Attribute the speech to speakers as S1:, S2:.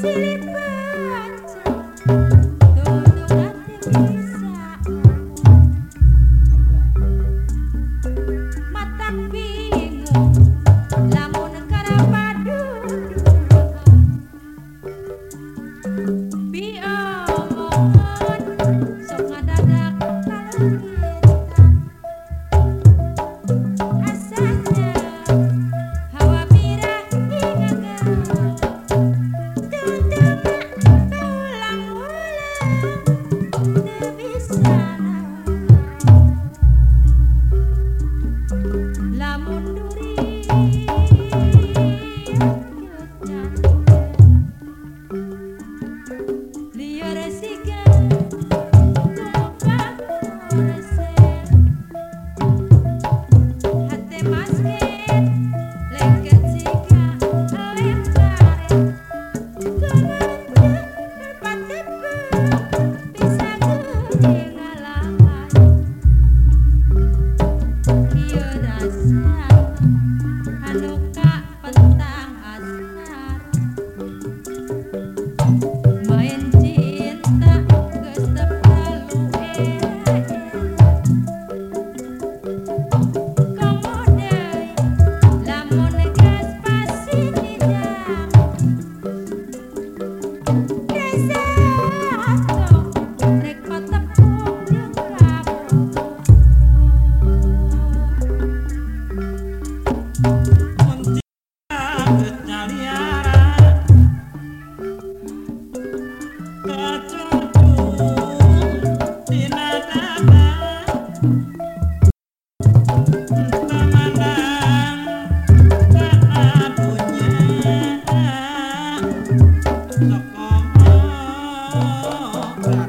S1: silly La Mundurí.
S2: toca.